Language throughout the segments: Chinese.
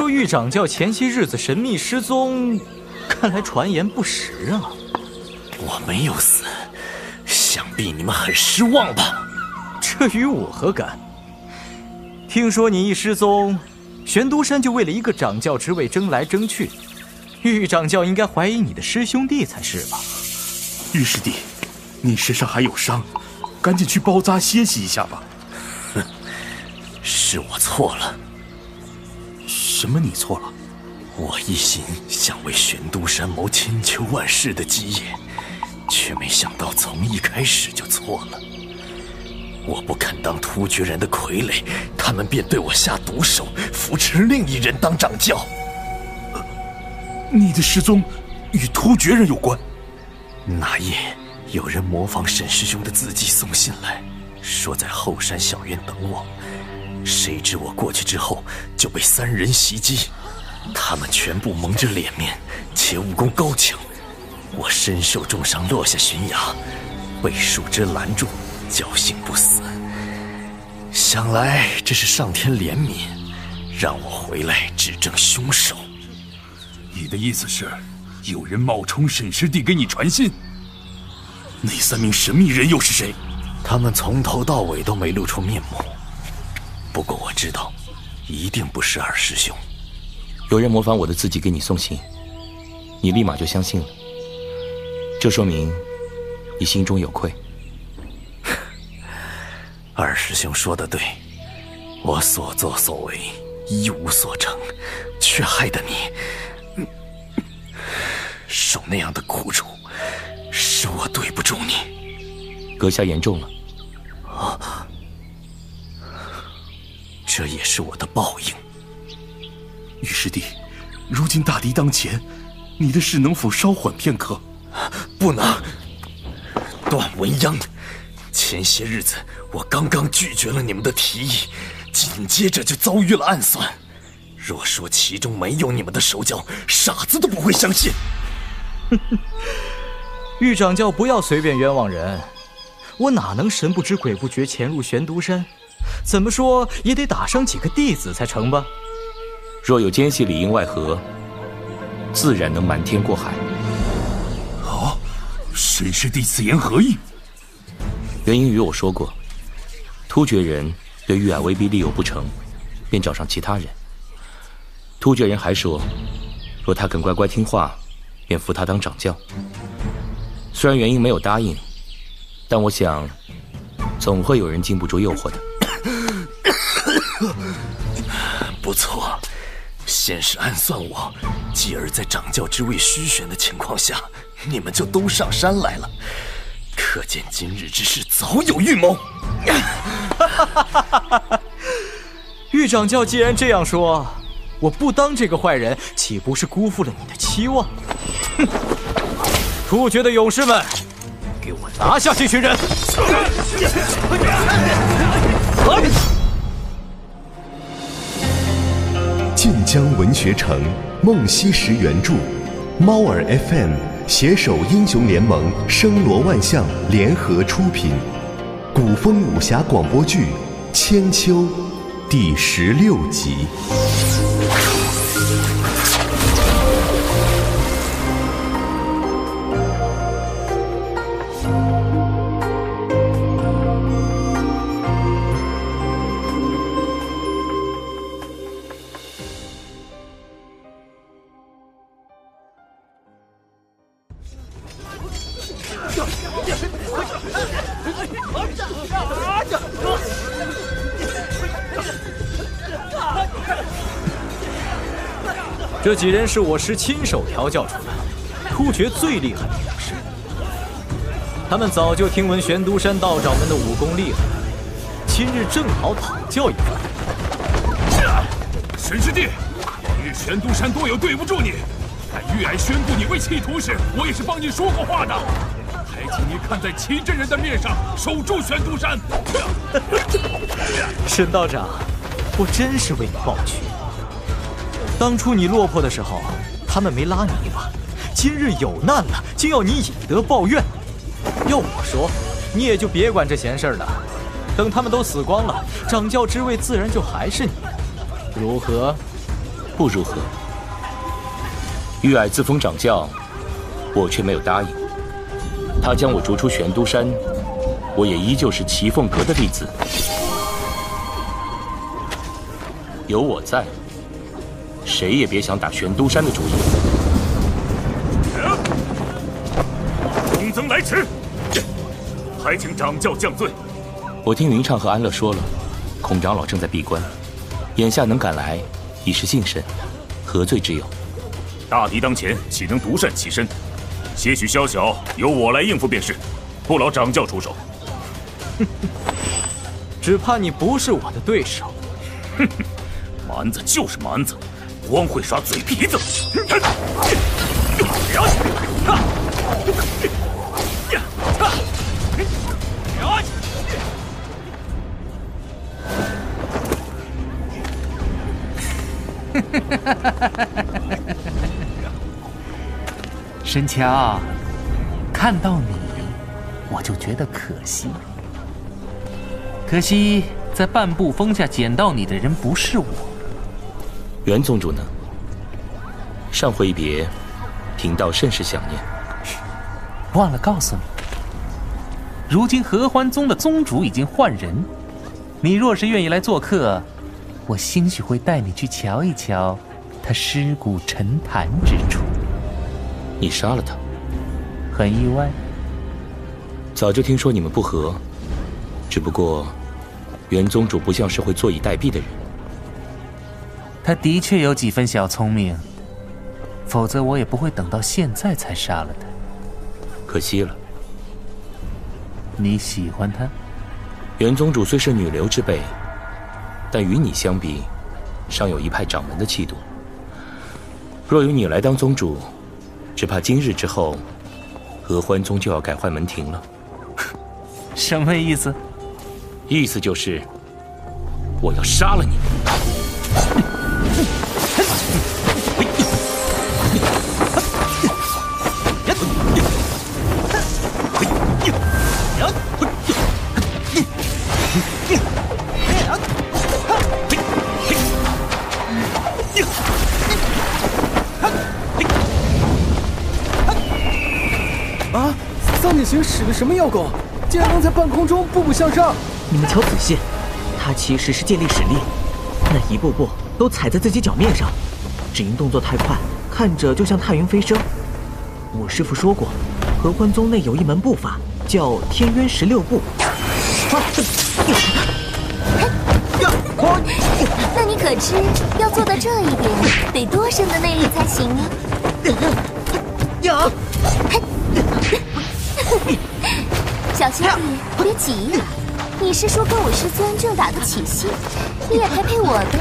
说玉掌教前些日子神秘失踪，看来传言不实啊。我没有死，想必你们很失望吧？这与我何干？听说你一失踪，玄都山就为了一个掌教之位争来争去。玉掌教应该怀疑你的师兄弟才是吧？玉师弟，你身上还有伤，赶紧去包扎歇息一下吧。哼，是我错了。什么？你错了？我一心想为玄都山谋千秋万世的基业，却没想到从一开始就错了。我不肯当突厥人的傀儡，他们便对我下毒手，扶持另一人当掌教。你的失踪与突厥人有关。那夜，有人模仿沈师兄的字迹送信来，说在后山小院等我。谁知我过去之后就被三人袭击，他们全部蒙着脸面，且武功高强。我身受重伤，落下悬崖，被树枝拦住，侥幸不死。想来这是上天怜悯，让我回来指证凶手。你的意思是，有人冒充沈师弟给你传信？那三名神秘人又是谁？他们从头到尾都没露出面目。不过我知道，一定不是二师兄。有人模仿我的字迹给你送信，你立马就相信了。这说明你心中有愧。二师兄说的对，我所作所为一无所成，却害得你。受那样的苦楚，是我对不住你。阁下言重了。啊，这也是我的报应。玉师弟，如今大敌当前，你的事能否稍缓片刻？不能。段文央，前些日子我刚刚拒绝了你们的提议，紧接着就遭遇了暗算。若说其中没有你们的手脚，傻子都不会相信。哼哼，玉掌教不要随便冤枉人，我哪能神不知鬼不觉潜入玄都山？怎么说也得打伤几个弟子才成吧？若有奸细里应外合，自然能瞒天过海。哦，谁师弟此言何意？元英与我说过，突厥人对玉霭威逼利诱不成，便找上其他人。突厥人还说，若他肯乖乖听话。便扶他当掌教。虽然元英没有答应，但我想，总会有人经不住诱惑的。不错，先是暗算我，继而在掌教之位虚悬的情况下，你们就都上山来了。可见今日之事早有预谋。玉掌教既然这样说，我不当这个坏人，岂不是辜负了你的期望？哼！突厥的勇士们，给我拿下这群人！晋江文学城梦溪石原著，猫耳 FM 携手英雄联盟声罗万象联合出品，古风武侠广播剧《千秋》第十六集。这几人是我师亲手调教出来，突厥最厉害的武士。他们早就听闻玄都山道长们的武功厉害，今日正好讨教一番。沈师弟，往日玄都山多有对不住你，但玉霭宣布你为弃徒时，我也是帮你说过话的，还请你看在齐真人的面上，守住玄都山。沈道长，我真是为你抱屈。当初你落魄的时候，他们没拉你一把；今日有难了，竟要你以德报怨。要我说，你也就别管这闲事了。等他们都死光了，掌教之位自然就还是你，如何？不如何？玉霭自封掌教，我却没有答应。他将我逐出玄都山，我也依旧是齐凤阁的弟子。有我在，谁也别想打玄都山的主意。孔曾来迟，还请掌教降罪。我听云畅和安乐说了，孔长老正在闭关，眼下能赶来，已是幸甚，何罪之有？大敌当前，岂能独善其身？些许宵小，由我来应付便是，不劳掌教出手。只怕你不是我的对手。哼哼，蛮子就是蛮子，光会耍嘴皮子。沈乔，看到你，我就觉得可惜。可惜在半步峰下捡到你的人不是我。袁宗主呢？上回一别，贫道甚是想念。忘了告诉你，如今合欢宗的宗主已经换人。你若是愿意来做客，我兴许会带你去瞧一瞧他尸骨沉潭之处。你杀了他，很意外。早就听说你们不和，只不过袁宗主不像是会坐以待毙的人。他的确有几分小聪明，否则我也不会等到现在才杀了他。可惜了。你喜欢他？袁宗主虽是女流之辈，但与你相比，尚有一派掌门的气度。若由你来当宗主，只怕今日之后，合欢宗就要改换门庭了。什么意思？意思就是，我要杀了你。啊！桑锦行使的什么妖功，竟然能在半空中步步向上？你们瞧仔细，他其实是借力使力，那一步步都踩在自己脚面上，只因动作太快，看着就像踏云飞升。我师父说过，合欢宗内有一门步法，叫天渊十六步。那你可知要做到这一点，得多深的内力才行呢？呀！小兄弟，别急呀！你师叔跟我师尊正打得起兴，你也陪陪我呗。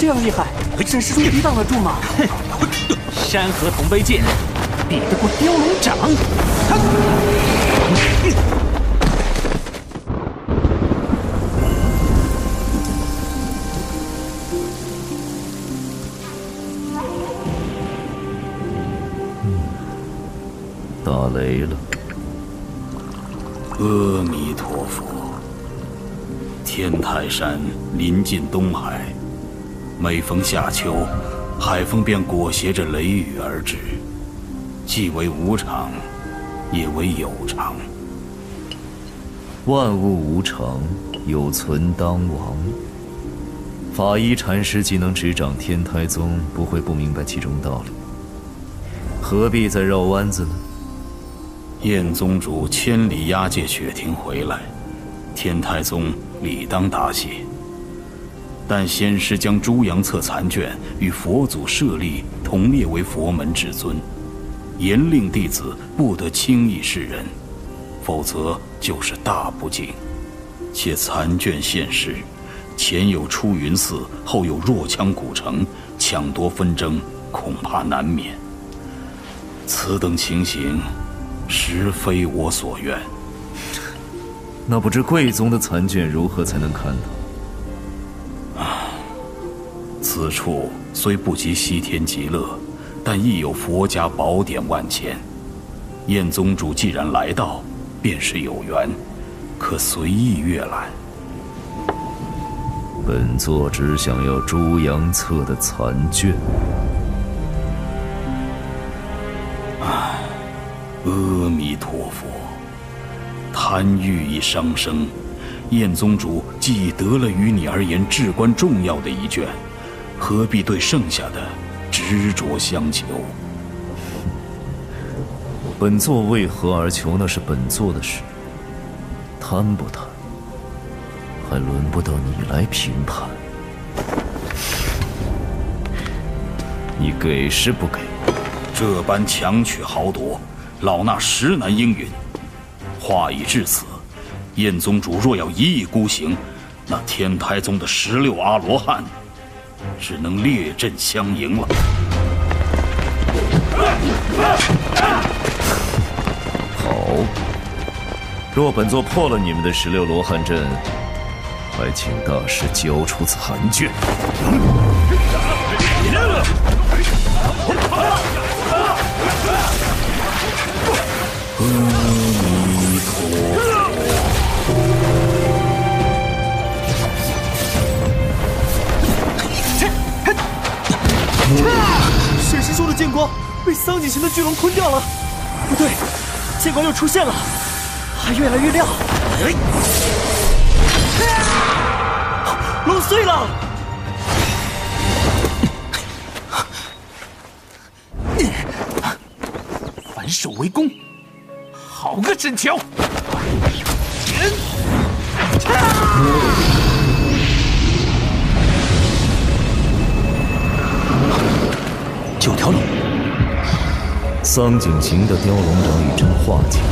这样厉害，沈师叔抵挡得住吗？山河同杯剑。比得过雕龙掌？打雷了！阿弥陀佛！天台山临近东海，每逢夏秋，海风便裹挟着雷雨而至。既为无常，也为有常。万物无常，有存当亡。法医禅师既能执掌天台宗，不会不明白其中道理。何必再绕弯子呢？燕宗主千里押解雪庭回来，天台宗理当答谢。但先师将朱阳册残卷与佛祖舍利同列为佛门至尊。严令弟子不得轻易示人，否则就是大不敬。且残卷现世，前有出云寺，后有若羌古城，抢夺纷争，恐怕难免。此等情形，实非我所愿。那不知贵宗的残卷如何才能看到？啊，此处虽不及西天极乐，但亦有佛家宝典万千。燕宗主既然来到，便是有缘，可随意阅览。本座只想要朱阳册的残卷。唉，阿弥陀佛，贪欲已伤生。燕宗主既已得了于你而言至关重要的一卷，何必对剩下的执着相求？本座为何而求，那是本座的事。贪不贪，还轮不到你来评判。你给是不给？这般强取豪夺，老衲实难应允。话已至此。燕宗主若要一意孤行，那天台宗的十六阿罗汉只能列阵相迎了。好，若本座破了你们的十六罗汉阵，还请大师交出残卷。沈剑光被桑景行的巨龙吞掉了，不对，剑光又出现了，还越来越亮。哎龙碎了！反手为攻，好个沈乔！桑景行的雕龙掌已臻化境，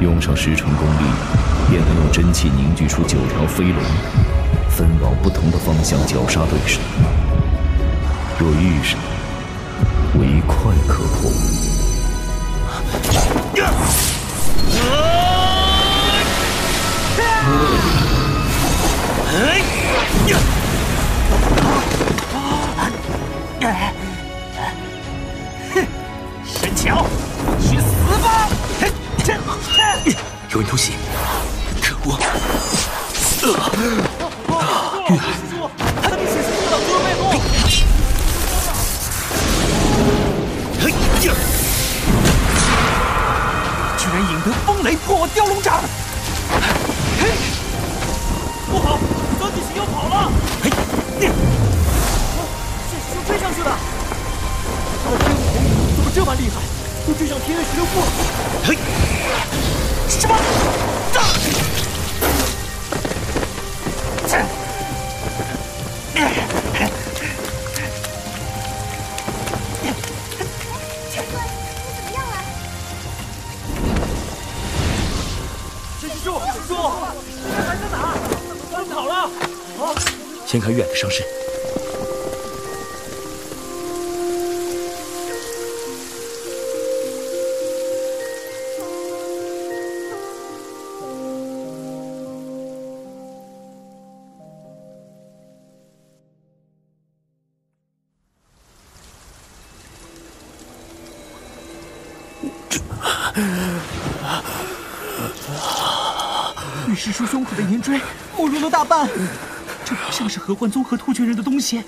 用上十成功力，便能用真气凝聚出九条飞龙，分往不同的方向绞杀对手。若遇上，唯快可破。有人偷袭，可恶！玉儿，他被沈师兄挡住了背后。居然引得风雷破我雕龙掌！不好，桑景行要跑了！沈师兄追上去的，他的天武红影怎么这般厉害，都追上天月十六步了？嘿什么？沈师兄，师兄，他还在哪？他跑了！啊！先看月的伤势。玉师叔胸口的银锥没入了大半，这不像是合欢宗和突厥人的东西。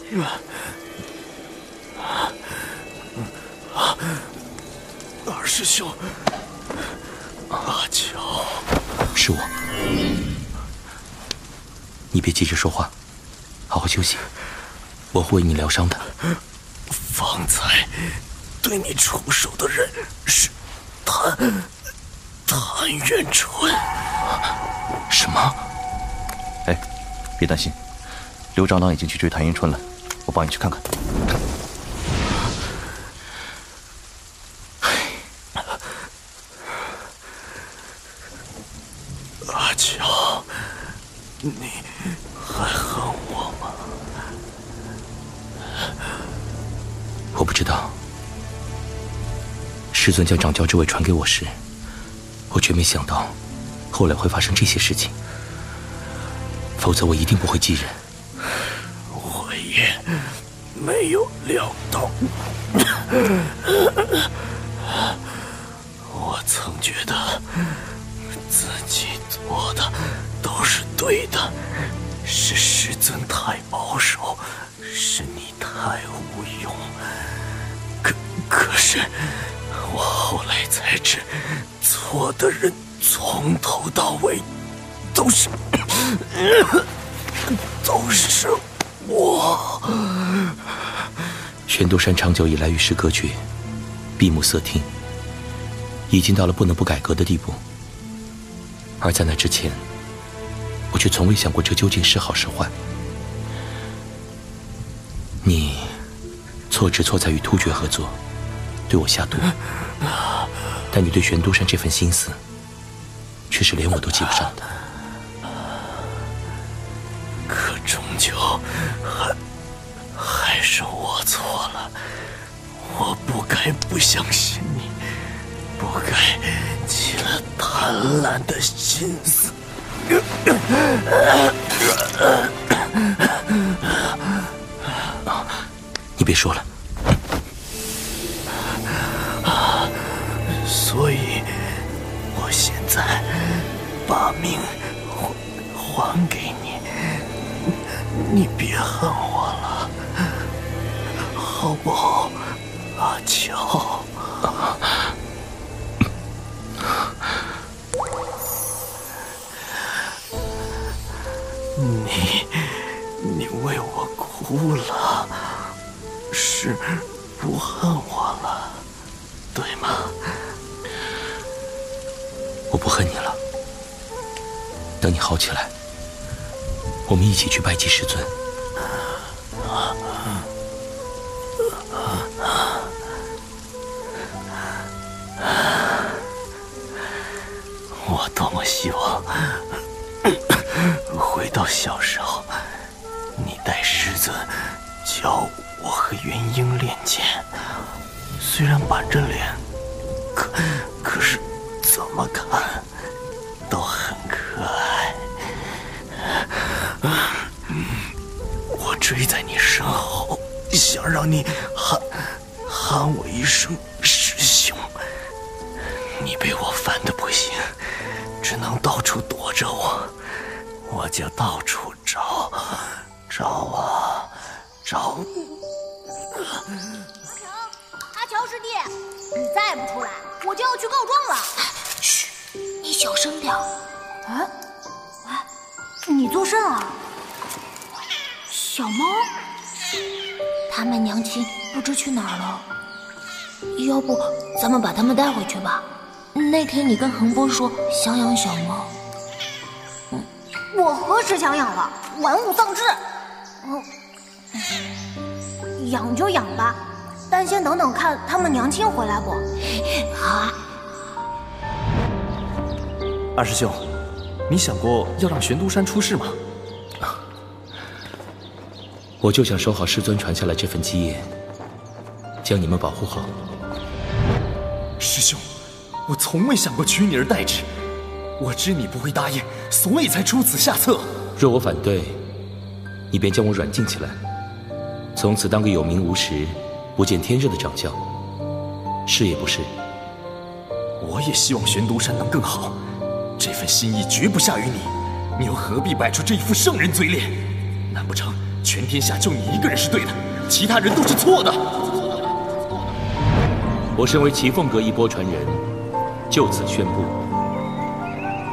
二师兄，阿乔，是我。你别急着说话，好好休息，我会为你疗伤的。方才对你出手的人是谭谭元春。什么？哎，别担心，刘长老已经去追谭元春了，我帮你去看看。师尊将掌教之位传给我时，我却没想到，后来会发生这些事情。否则我一定不会继任。我也，没有料到，我曾觉得自己做的都是对的，是师尊太保守，是你太无用。可可是，我后来才知，错的人从头到尾都是 都是我。玄都山长久以来与世隔绝，闭目塞听，已经到了不能不改革的地步。而在那之前，我却从未想过这究竟是好是坏。你错只错在与突厥合作，对我下毒，但你对玄都山这份心思，却是连我都记不上的。可终究还还是我错了，我不该不相信你，不该起了贪婪的心思。你别说了，把命还还给你，你别恨我了，好不好，阿乔？你你为我哭了，是等你好起来，我们一起去拜祭师尊。我多么希望回到小时候，你带师尊教我和元婴练剑。虽然板着脸，可可是怎么看我追在你身后，想让你喊喊我一声师兄。你被我烦的不行，只能到处躲着我，我就到处找，找啊找。阿乔师弟，你再不出来，我就要去告状了。嘘，你小声点。啊？哎，你做甚啊？小猫？他们娘亲不知去哪儿了，要不咱们把他们带回去吧？那天你跟恒波说想养小猫，我何时想养了？玩物丧志。嗯，养就养吧，但先等等看他们娘亲回来不？好啊。二师兄，你想过要让玄都山出事吗？我就想守好师尊传下来这份基业，将你们保护好。师兄，我从未想过取你而代之，我知你不会答应，所以才出此下策。若我反对，你便将我软禁起来，从此当个有名无实、不见天日的掌教，是也不是？我也希望玄都山能更好，这份心意绝不下于你，你又何必摆出这一副圣人嘴脸？难不成全天下就你一个人是对的，其他人都是错的？我身为齐凤阁一波传人，就此宣布：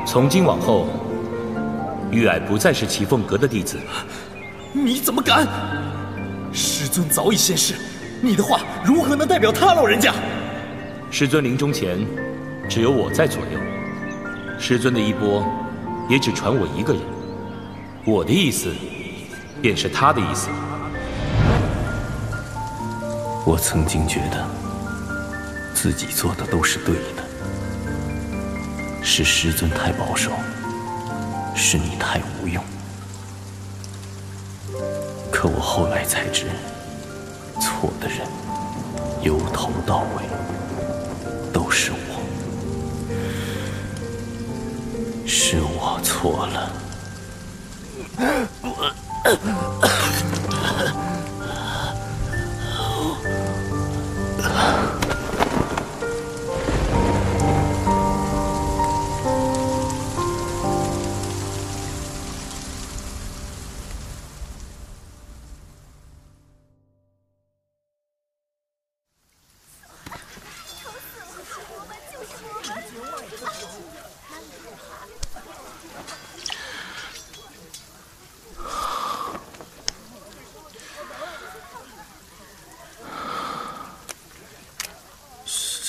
从今往后，玉霭不再是齐凤阁的弟子。你怎么敢？师尊早已仙逝，你的话如何能代表他老人家？师尊临终前，只有我在左右，师尊的衣钵也只传我一个人。我的意思，便是他的意思。我曾经觉得自己做的都是对的，是师尊太保守，是你太无用。可我后来才知，错的人由头到尾都是我，是我错了。Uh, uh.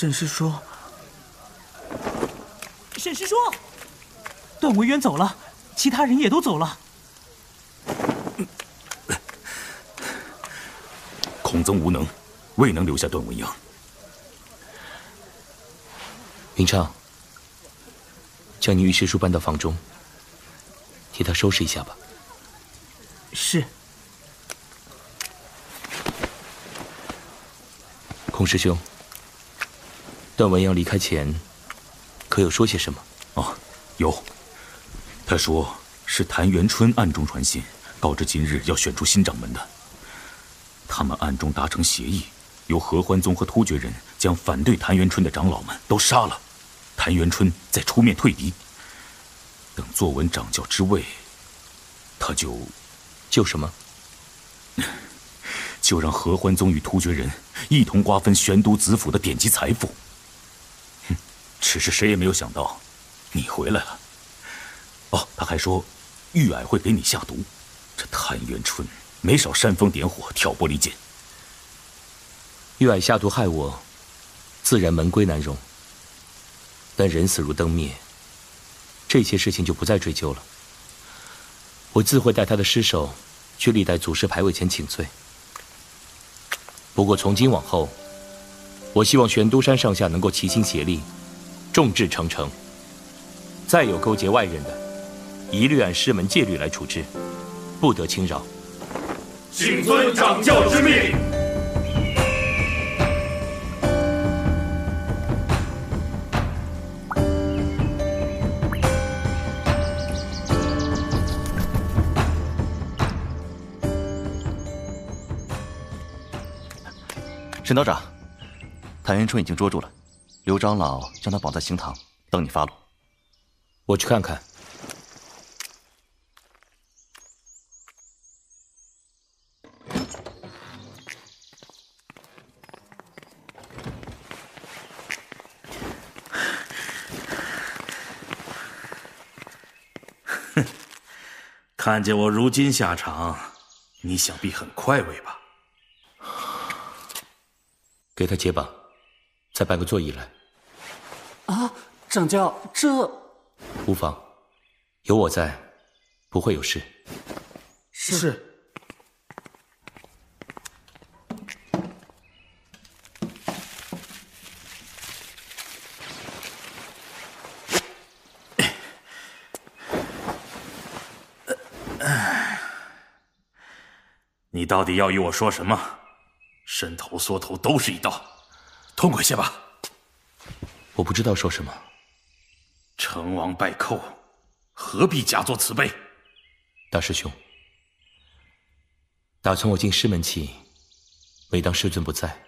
沈师叔，沈师叔，段文渊走了，其他人也都走了。孔增无能，未能留下段文阳。明畅，将你玉师叔搬到房中，替他收拾一下吧。是。孔师兄，段文阳离开前，可有说些什么？啊，有。他说是谭元春暗中传信，告知今日要选出新掌门的。他们暗中达成协议，由合欢宗和突厥人将反对谭元春的长老们都杀了，谭元春再出面退敌。等坐稳掌教之位，他就就什么？就让合欢宗与突厥人一同瓜分玄都子府的典籍财富。只是谁也没有想到，你回来了。哦，他还说，玉霭会给你下毒。这谭元春没少煽风点火、挑拨离间。玉霭下毒害我，自然门规难容。但人死如灯灭，这些事情就不再追究了。我自会带他的尸首去历代祖师牌位前请罪。不过从今往后，我希望玄都山上下能够齐心协力，众志成城。再有勾结外人的，一律按师门戒律来处置，不得轻饶。谨遵掌教之命。沈道长，谭元春已经捉住了，刘长老将他绑在刑堂，等你发落。我去看看。哼，看见我如今下场，你想必很快慰吧？给他解绑，再搬个座椅来。啊，掌教，这无妨，有我在，不会有事。是。你到底要与我说什么？伸头缩头都是一刀，痛快些吧。我不知道说什么。成王败寇，何必假作慈悲？大师兄，打从我进师门起，每当师尊不在，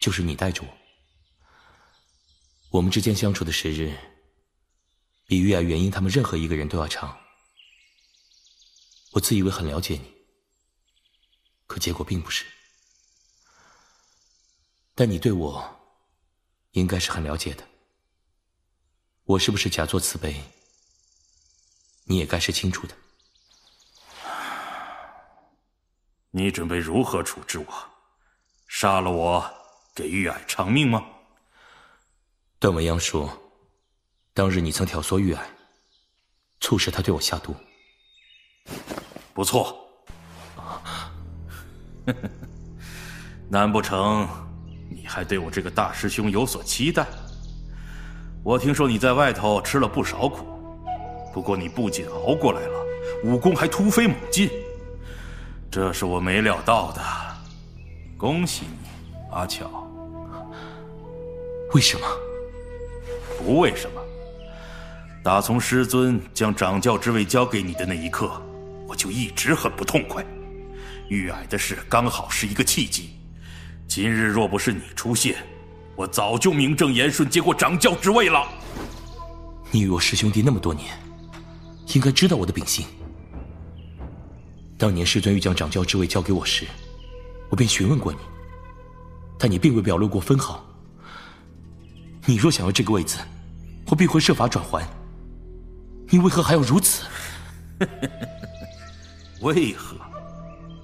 就是你带着我。我们之间相处的时日，比玉雅、元婴他们任何一个人都要长。我自以为很了解你，可结果并不是。但你对我，应该是很了解的。我是不是假作慈悲，你也该是清楚的。你准备如何处置我？杀了我，给玉霭偿命吗？段文阳说，当日你曾挑唆玉霭，促使他对我下毒。不错。难不成？你还对我这个大师兄有所期待？我听说你在外头吃了不少苦，不过你不仅熬过来了，武功还突飞猛进，这是我没料到的。恭喜你，阿巧。为什么？不为什么。打从师尊将掌教之位交给你的那一刻，我就一直很不痛快。玉矮的事刚好是一个契机。今日若不是你出现，我早就名正言顺接过掌教之位了。你与我师兄弟那么多年，应该知道我的秉性。当年师尊欲将掌教之位交给我时，我便询问过你，但你并未表露过分毫。你若想要这个位子，我必会设法转还。你为何还要如此？为何？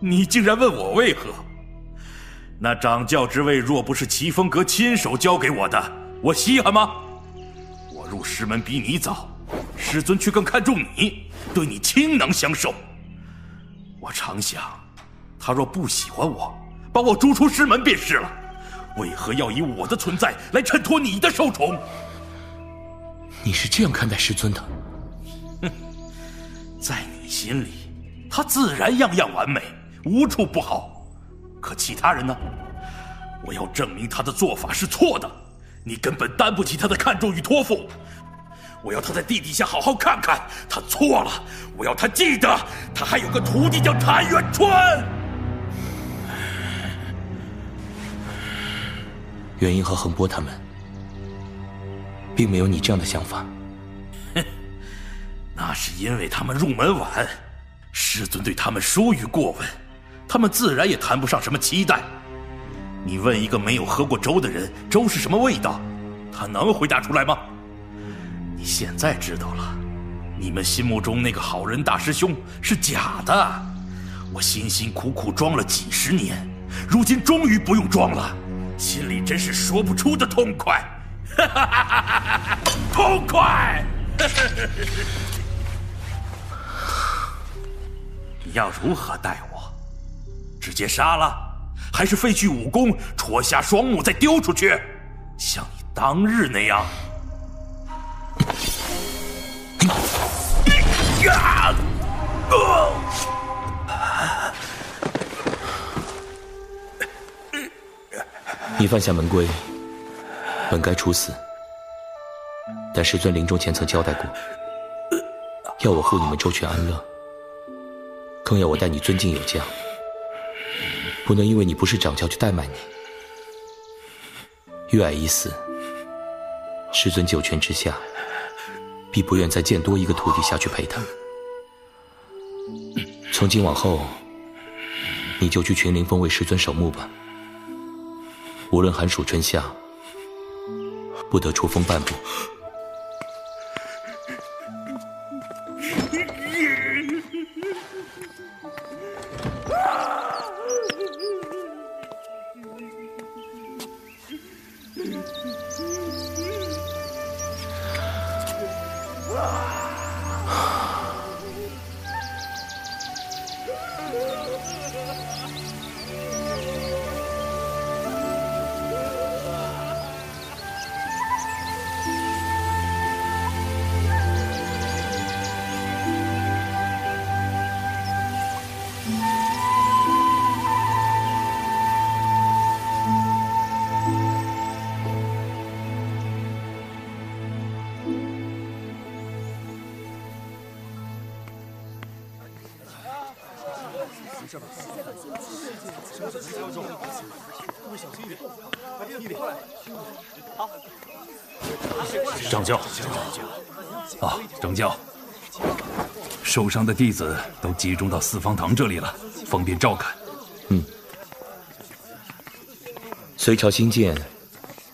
你竟然问我为何？那掌教之位若不是齐风阁亲手交给我的，我稀罕吗？我入师门比你早，师尊却更看重你，对你倾囊相授。我常想，他若不喜欢我，把我逐出师门便是了。为何要以我的存在来衬托你的受宠？你是这样看待师尊的？哼，在你心里，他自然样样完美，无处不好。可其他人呢？我要证明他的做法是错的。你根本担不起他的看重与托付。我要他在地底下好好看看，他错了。我要他记得，他还有个徒弟叫谭元春。元英和恒波他们，并没有你这样的想法。哼，那是因为他们入门晚，师尊对他们疏于过问，他们自然也谈不上什么期待。你问一个没有喝过粥的人，粥是什么味道，他能回答出来吗？你现在知道了，你们心目中那个好人大师兄是假的。我辛辛苦苦装了几十年，如今终于不用装了。心里真是说不出的痛快，痛快！你要如何待我？直接杀了，还是废去武功，戳瞎双目再丢出去，像你当日那样？你犯下门规，本该处死。但师尊临终前曾交代过，要我护你们周全安乐，更要我待你尊敬有加，不能因为你不是掌教就怠慢你。月霭已死，师尊九泉之下，必不愿再见多一个徒弟下去陪他。从今往后，你就去群灵峰为师尊守墓吧。无论寒暑春夏，不得出峰半步。掌教，啊，掌教，受伤的弟子都集中到四方堂这里了，方便照看。嗯。隋朝新建，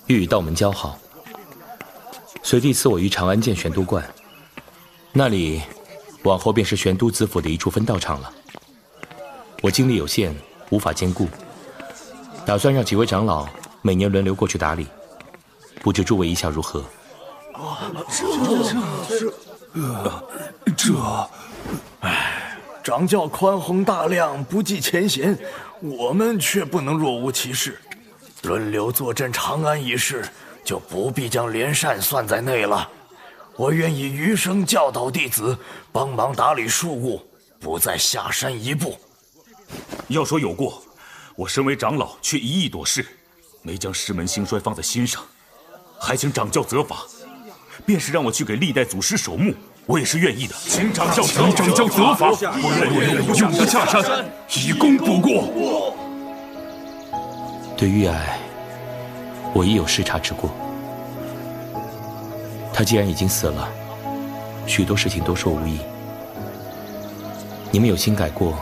欲与道门交好，隋帝赐我于长安建玄都观，那里往后便是玄都子府的一处分道场了。我精力有限，无法兼顾，打算让几位长老每年轮流过去打理，不知诸位意下如何？这这这这，哎，掌教宽宏大量，不计前嫌，我们却不能若无其事。轮流坐镇长安一事，就不必将连善算在内了。我愿以余生教导弟子，帮忙打理庶务，不再下山一步。要说有过，我身为长老却一意躲事，没将师门兴衰放在心上，还请掌教责罚。便是让我去给历代祖师守墓，我也是愿意的。请掌教请掌教责罚，不然我永不下山，以功补过。对玉霭，我亦有失察之过。他既然已经死了，许多事情都说无益。你们有心改过，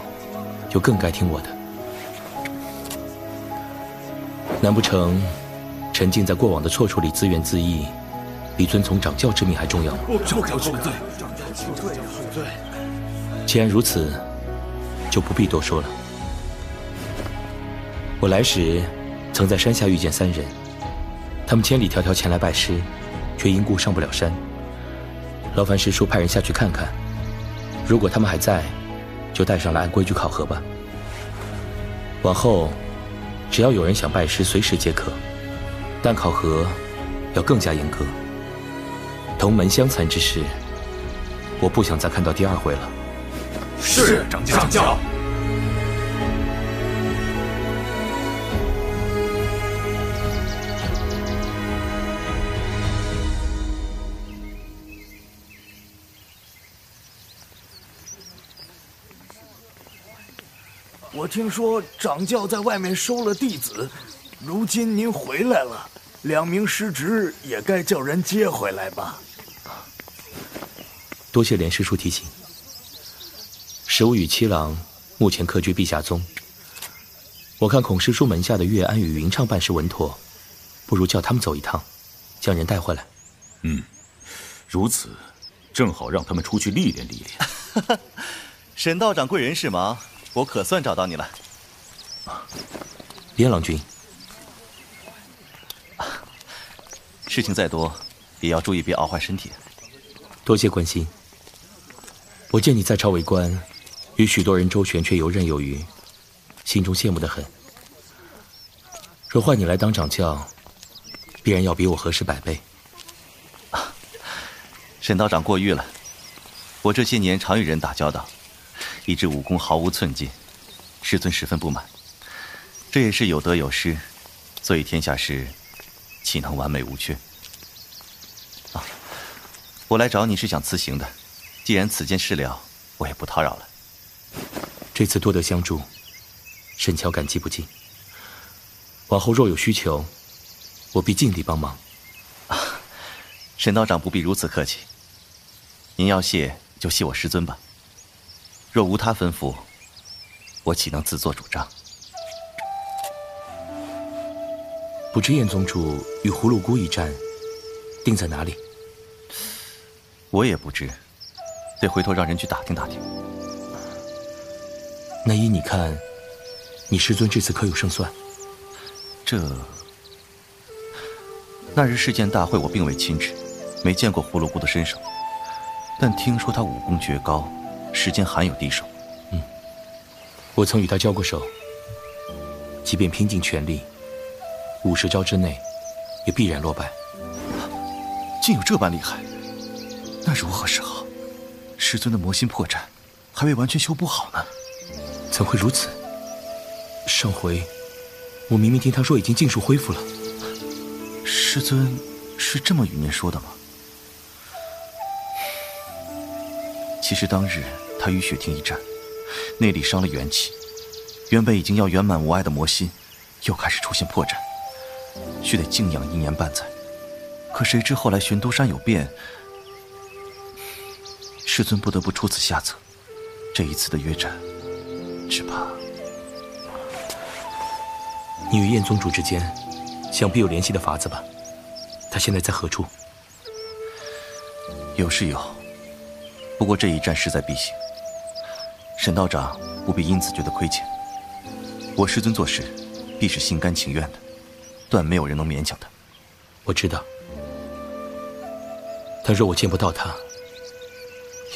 就更该听我的。难不成沉浸在过往的错处里自怨自艾，比遵从掌教之命还重要。掌教请罪，请罪，请罪。既然如此，就不必多说了。我来时，曾在山下遇见三人，他们千里迢迢前来拜师，却因故上不了山。劳烦师叔派人下去看看，如果他们还在，就带上来按规矩考核吧。往后，只要有人想拜师，随时皆可，但考核要更加严格。同门相残之事，我不想再看到第二回了。是掌教。听说掌教在外面收了弟子，如今您回来了，两名师侄也该叫人接回来吧。多谢连师叔提醒。十五与七郎目前客居碧霞宗，我看孔师叔门下的月安与云畅办事稳妥，不如叫他们走一趟，将人带回来。嗯，如此，正好让他们出去历练历练。沈道长贵人是忙。我可算找到你了，别郎君。事情再多，也要注意别熬坏身体。多谢关心。我见你在朝为官，与许多人周旋，却游刃有余，心中羡慕的很。若换你来当掌教，必然要比我合适百倍。沈道长过誉了，我这些年常与人打交道。以致武功毫无寸进，师尊十分不满。这也是有得有失，所以天下事岂能完美无缺？啊，我来找你是想辞行的，既然此件事了，我也不叨扰了。这次多得相助，沈乔感激不尽。往后若有需求，我必尽力帮忙。啊，沈道长不必如此客气。您要谢就谢我师尊吧。若无他吩咐，我岂能自作主张？不知燕宗主与葫芦姑一战定在哪里？我也不知，得回头让人去打听打听。那依你看，你师尊这次可有胜算？这那日事件大会，我并未亲至，没见过葫芦姑的身手，但听说她武功绝高。世间罕有敌手，嗯，我曾与他交过手。即便拼尽全力，五十招之内，也必然落败。竟有这般厉害，那如何是好？师尊的魔心破绽，还未完全修补好呢。怎会如此？上回，我明明听他说已经尽数恢复了。师尊是这么与您说的吗？其实当日。他与雪婷一战，内力伤了元气，原本已经要圆满无碍的魔心，又开始出现破绽，须得静养一年半载。可谁知后来玄都山有变，师尊不得不出此下策。这一次的约战，只怕……你与燕宗主之间，想必有联系的法子吧？他现在在何处？有是有，不过这一战势在必行。沈道长不必因此觉得亏欠。我师尊做事，必是心甘情愿的，断没有人能勉强他。我知道，但若我见不到他，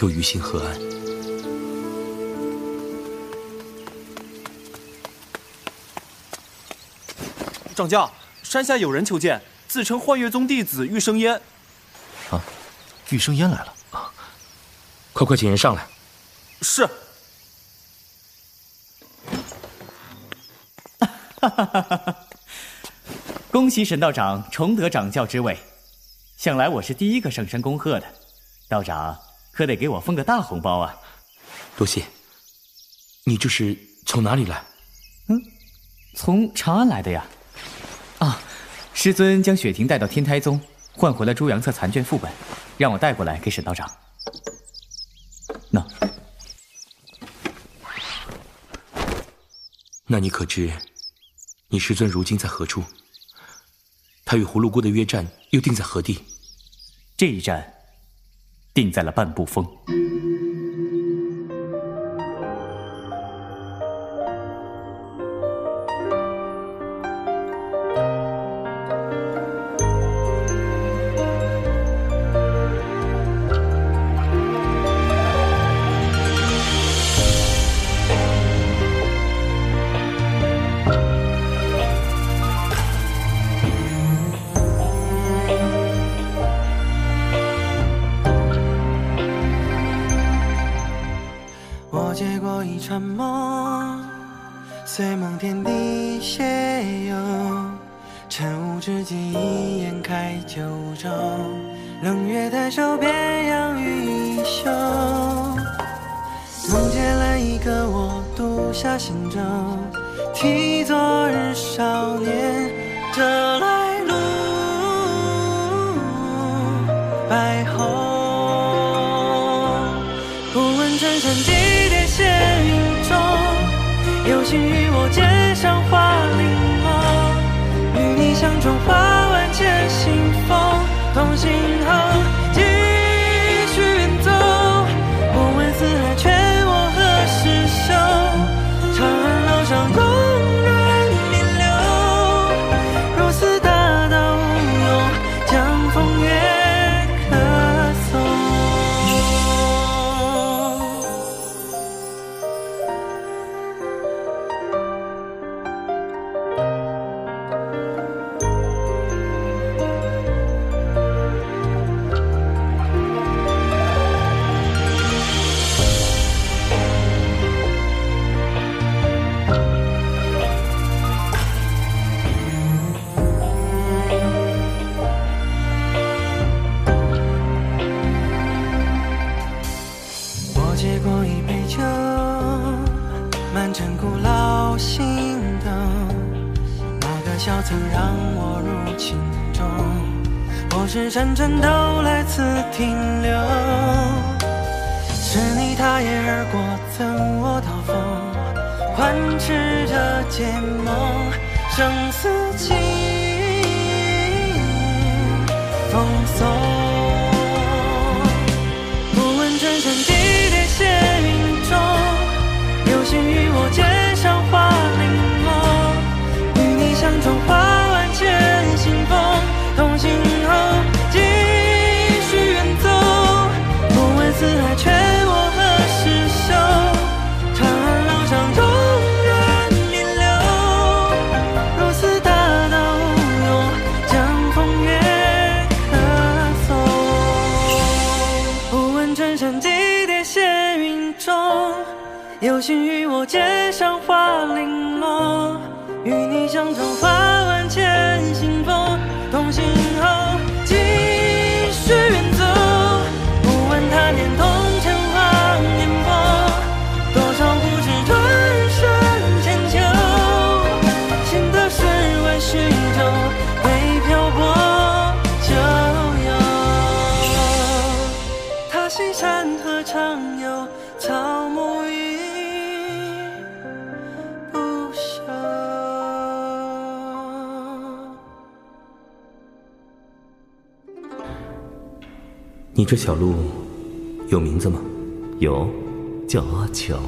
又于心何安？掌教，山下有人求见，自称幻月宗弟子玉生烟。啊，玉生烟来了！快快请人上来。是。恭喜沈道长重得掌教之位，想来我是第一个上山恭贺的，道长可得给我封个大红包啊！多谢。你这是从哪里来？嗯，从长安来的呀。啊，师尊将雪婷带到天台宗，换回了朱阳册残卷副本，让我带过来给沈道长。那，那你可知？你师尊如今在何处？他与葫芦姑的约战又定在何地？这一战，定在了半步峰。问春山几叠闲云中，有幸与我见都来此停留。是你踏夜而过，赠我刀锋，宽斥着剑梦，生死情风送。他西山河长有草木依不朽。你这小鹿有名字吗？有，叫阿乔。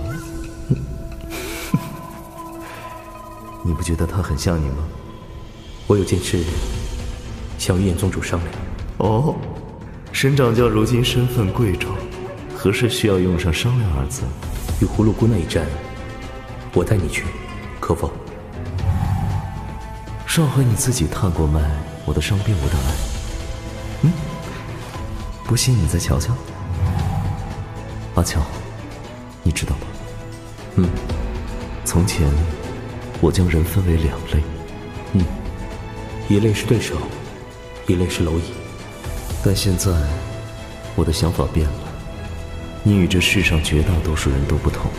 你不觉得他很像你吗？我有件事想与燕宗主商量。哦，沈掌教如今身份贵重，何时需要用上“商量”二字？与葫芦姑那一战，我带你去，可否？上回你自己探过脉，我的伤并无大碍。嗯，不信你再瞧瞧。阿乔，你知道吗？嗯，从前我将人分为两类，嗯，一类是对手，一类是蝼蚁。但现在我的想法变了。你与这世上绝大多数人都不同，